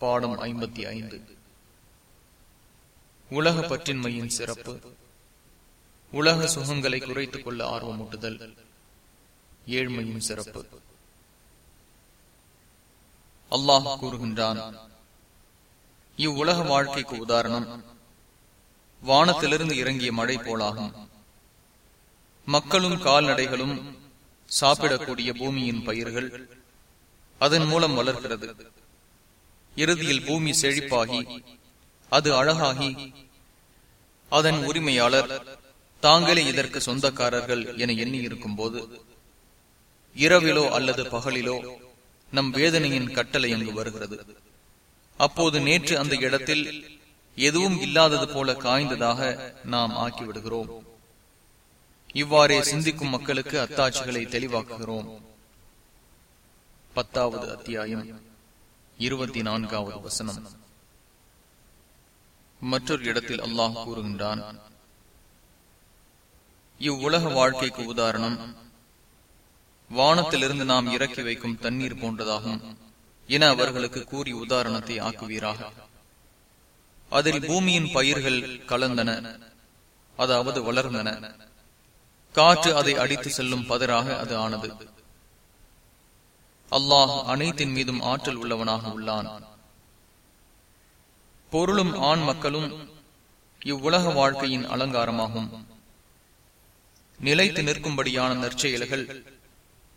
பாடம் ஐம்பத்தி ஐந்து. உலக பற்றின்மையின் சிறப்பு. உலக சுகங்களை குறைத்துக் கொள்ள ஆர்வமூட்டுதல். ஏழ்மையின் சிறப்பு. அல்லாஹ் கூறுகின்றான் இவ்வுலக வாழ்க்கைக்கு உதாரணம் வானத்திலிருந்து இறங்கிய மழை போலாகும். மக்களும் கால்நடைகளும் சாப்பிடக்கூடிய பூமியின் பயிர்கள் அதன் மூலம் வளர்கிறது. இறுதியில் பூமி செழிப்பாகி அது அழகாகி அதன் உரிமையாளர் தாங்களே இதற்கு சொந்தக்காரர்கள் என எண்ணி இருக்கும் போது இரவிலோ அல்லது பகலிலோ நம் வேதனையின் கட்டளை அங்கு வருகிறது. அப்போது நேற்று அந்த இடத்தில் எதுவும் இல்லாதது போல காய்ந்ததாக நாம் ஆக்கிவிடுகிறோம். இவ்வாறே சிந்திக்கும் மக்களுக்கு அத்தாட்சிகளை தெளிவாக்குகிறோம். பத்தாவது அத்தியாயம். இருபத்தி நான்காவது வசனம். மற்றொரு இடத்தில் அல்லாஹ் கூறுகின்றான் இவ்வுலக வாழ்க்கைக்கு உதாரணம் வானத்திலிருந்து நாம் இறக்கி வைக்கும் தண்ணீர் போன்றதாகும் என அவர்களுக்கு கூறி உதாரணத்தை ஆக்குவீராக. அதில் பூமியின் பயிர்கள் கலந்தன அதாவது வளர்ந்தன. காற்று அதை அடித்து செல்லும் பதராக அது ஆனது. அல்லாஹ் அனைத்தின் மீதும் ஆற்றல் உள்ளவனாக உள்ளான். பொருளும் ஆண் மக்களும் இவ்வுலக வாழ்க்கையின் அலங்காரமாகும். நிலைத்து நிற்கும்படியான நற்செயல்கள்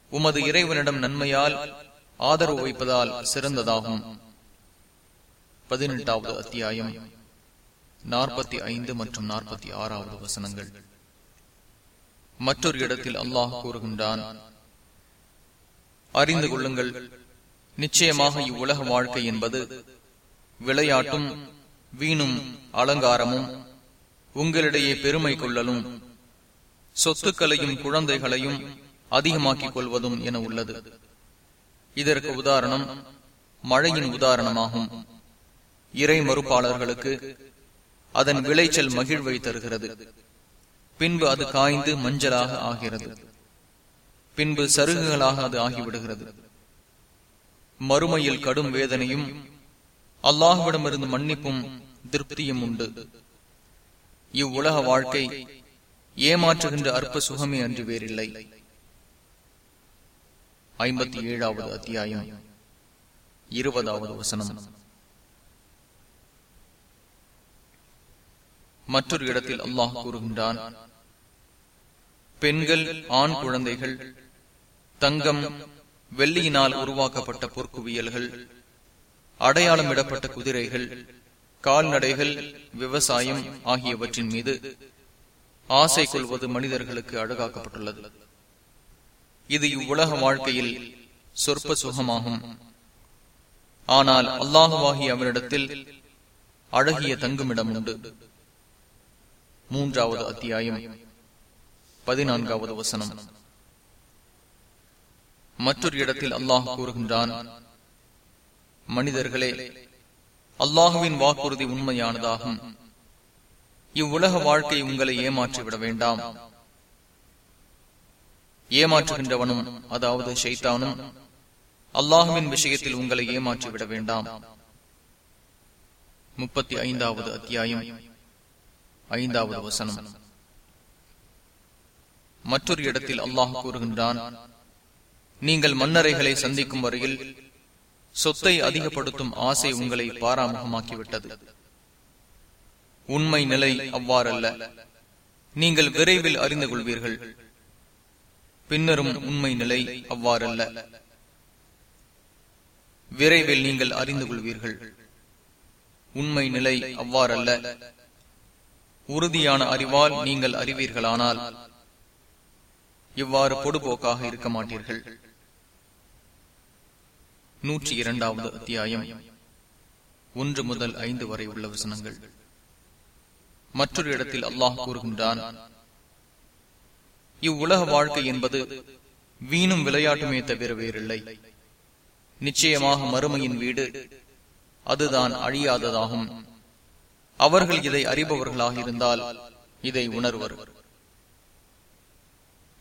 உமது இறைவனிடம் நன்மையால் ஆதரவு வைப்பதால் சிறந்ததாகும். பதினெட்டாவது அத்தியாயம். நாற்பத்தி ஐந்து மற்றும் நாற்பத்தி ஆறாவது வசனங்கள். மற்றொரு இடத்தில் அல்லாஹ் கூறுகின்றான் அறிந்து கொள்ளுங்கள். நிச்சயமாக இவ்வுலக வாழ்க்கை என்பது விளையாட்டும் வீணும் அலங்காரமும் உங்களிடையே பெருமை கொள்ளலும் சொத்துக்களையும் குழந்தைகளையும் அதிகமாக்கிக் கொள்வதும் என உள்ளது. இதற்கு உதாரணம் மழையின் உதாரணமாகும். இறை மறுப்பாளர்களுக்கு அதன் விளைச்சல் மகிழ்வை தருகிறது. பின்பு அது காய்ந்து மஞ்சளாக ஆகிறது. பின்பு சருகுகளாக அது ஆகிவிடுகிறது. மறுமையில் கடும் வேதனையும் அல்லாஹுவிடமிருந்து மன்னிப்பும் திருப்தியும் உண்டு. இவ்வுலக வாழ்க்கை ஏமாற்றுகின்ற அற்ப சுகமே அன்று வேறில்லை. ஐம்பத்தி ஏழாவது அத்தியாயம் இருபதாவது வசனம். மற்றொரு இடத்தில் அல்லாஹ் கூறுகின்றான் பெண்கள் ஆண் குழந்தைகள் தங்கம் வெள்ளியினால் உருவாக்கப்பட்ட பொற்குவியல்கள் அடையாளமிடப்பட்ட குதிரைகள் கால்நடைகள் விவசாயம் ஆகியவற்றின் மீது ஆசை கொள்வது மனிதர்களுக்கு அழகாக்கப்பட்டுள்ளது. இது இவ்வுலக வாழ்க்கையில் சொற்ப சுகமாகும். ஆனால் அல்லாஹுவாகி அவரிடத்தில் அழகிய தங்குமிடம் உண்டு. மூன்றாவது அத்தியாயம். பதினான்காவது வசனம். மற்றொரு இடத்தில் அல்லாஹ் கூறுகின்றான் மனிதர்களே அல்லாஹுவின் வாக்குறுதி உண்மையானதாகும். இவ்வுலக வாழ்க்கை உங்களை ஏமாற்றிவிட வேண்டாம். ஏமாற்றுகின்றவனும் அதாவது ஷைத்தானும் அல்லாஹுவின் விஷயத்தில் உங்களை ஏமாற்றிவிட வேண்டாம். முப்பத்தி ஐந்தாவது அத்தியாயம் ஐந்தாவது வசனம். மற்றொரு இடத்தில் அல்லாஹ் கூறுகின்றான் நீங்கள் மன்னரைகளை சந்திக்கும் வரையில் சொத்தை அதிகப்படுத்தும் ஆசை உங்களை பாராமுகமாக்கிவிட்டது. உண்மை நிலை அவ்வாறல்ல. நீங்கள் விரைவில் அறிந்து கொள்வீர்கள். பின்னரும் உண்மை நிலை அவ்வாறல்ல. விரைவில் நீங்கள் அறிந்து கொள்வீர்கள். உண்மை நிலை அவ்வாறல்ல. உறுதியான அறிவால் நீங்கள் அறிவீர்களானால் இவ்வாறு பொடுபோக்காக இருக்க மாட்டீர்கள். நூற்றி இரண்டாவது அத்தியாயம். ஒன்று முதல் ஐந்து வரை உள்ள வசனங்கள். மற்றொரு இடத்தில் அல்லாஹ் கூறுகின்றான் இவ்வுலக வாழ்க்கை என்பது வீணும் விளையாட்டுமே தவிர வேறில்லை. நிச்சயமாக மறுமையின் வீடு அதுதான் அழியாததாகும். அவர்கள் இதை அறிபவர்களாக இருந்தால் இதை உணர்வர்.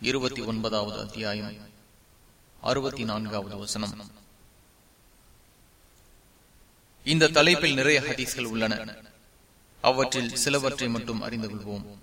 இருபத்தி ஒன்பதாவது அத்தியாயம். அறுபத்தி நான்காவது வசனம். இந்த தலைப்பில் நிறைய ஹதீஸ்கள் உள்ளன. அவற்றில் சிலவற்றை மட்டும் அறிந்து கொள்வோம்.